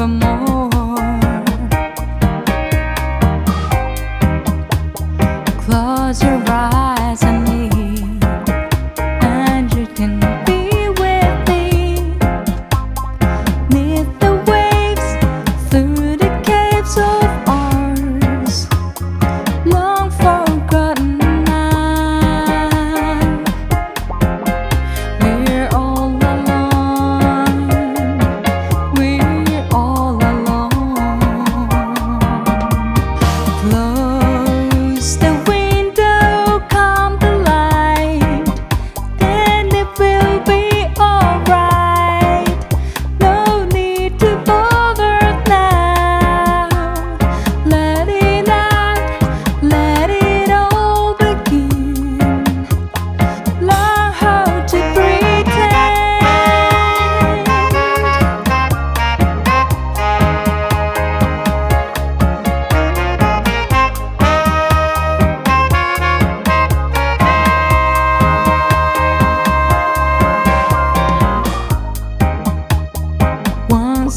forevermore.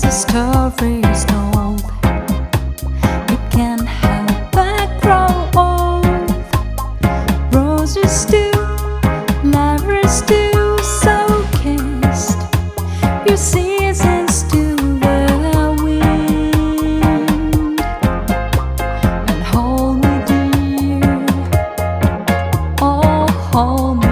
the is told, we grow old. Roses do, do, so. Your seasons the wind and hold me dear. Oh, hold.